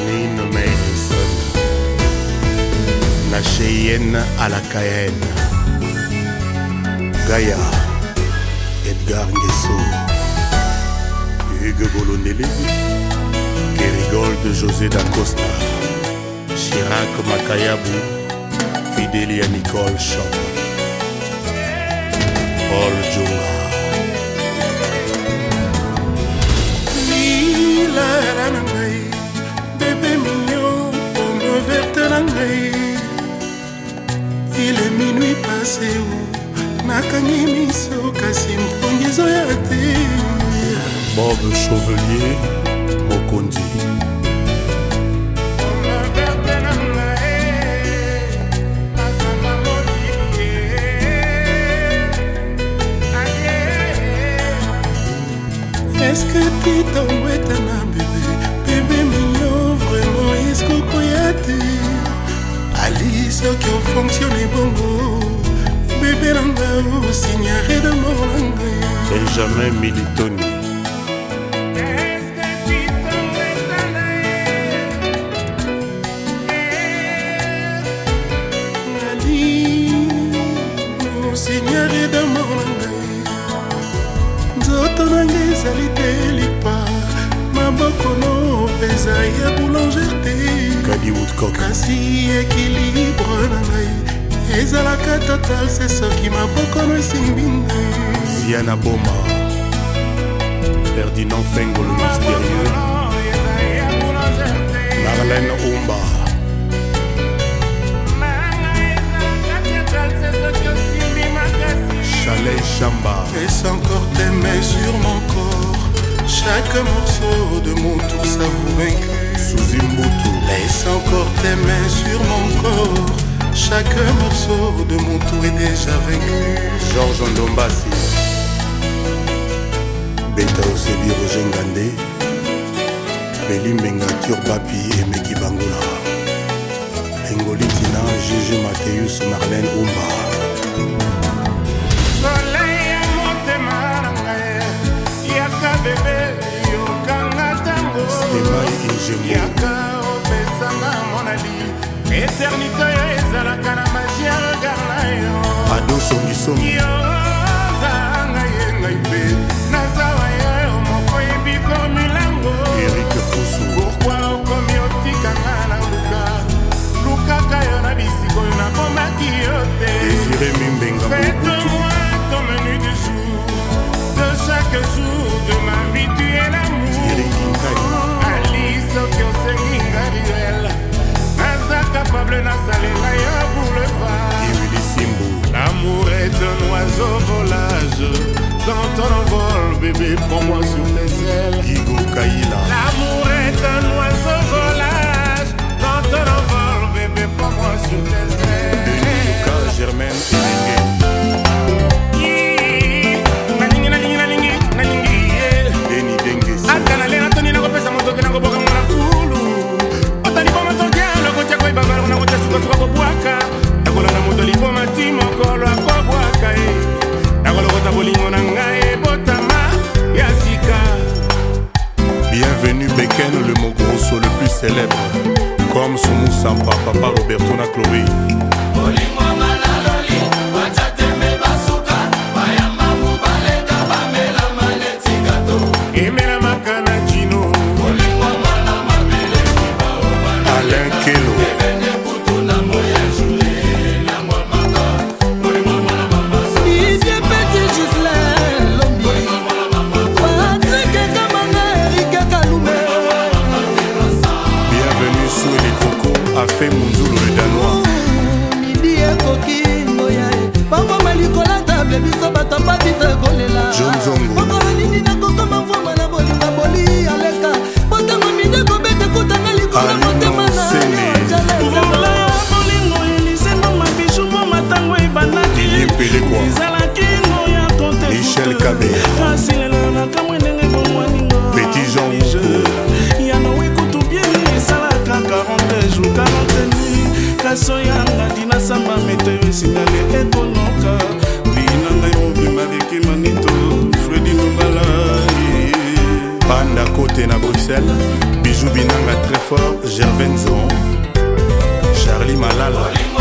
Nina Mason La Cheyenne à la Cayenne Gaïa Edgar Nguesso Hugues Golonelli Kérigold, José d'Acosta Chirac Makayabu Fidelia Nicole Chop, Paul la, Mila na ngai il est minuit passé o nakangi miso kasi mpongi ezoya te bob chauvelier mokonzi Est-ce que tu t'en benjamin militoni signere damour na ngai nzoto na ngai ezali te lipa mabokono eza ya boulangere te kasi ekilibre na ngai ezalaka total se soki mabokono esimbi ngai ziana boma Ferdinand Fengo le mystérieux Marlène Oumba Chalet Chamba Laisse encore tes mains sur mon corps Chaque morceau de mon tour ça vous vainc. Sous boutou Laisse encore tes mains sur mon corps chaque morceau de mon tour est déjà vaincu. Georges Ndombassi. beta osebi roger ngande belimbenga turbapi emeki bangula engoli tina juge mateus marlen umba solei ya motema na ngai yaka bebe yokanga ntango yaka opesanga monali eternité oyo ezalaka na magi ya regard na yo adosongisongi et prends célèbres comme Soumou Sampa, Papa Roberto na Chloé. fait mon generaso yanga dinasamba meteo esingale ekonoka bina ngai mobima reki manito fredi nongala banda kote na bruxelles bijou binanga très fort gervain zon charlie malala Olé.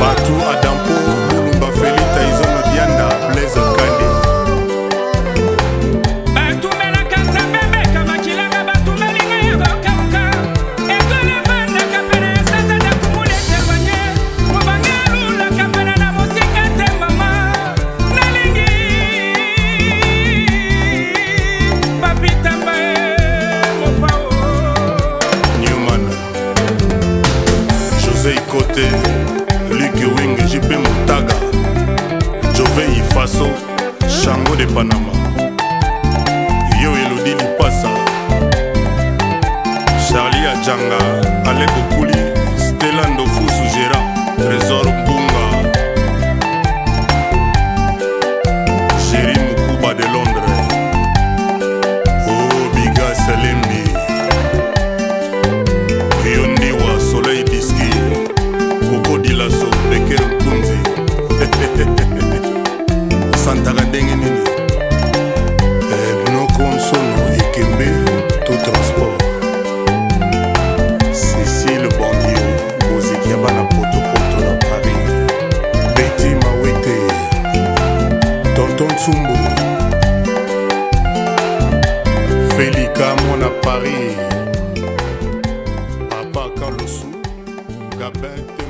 Batua faso shango de panama yo elodi lipasa charli ajanga ale bokuli stela ndofusu gérant trésor Paris. Papa Carlos Gabin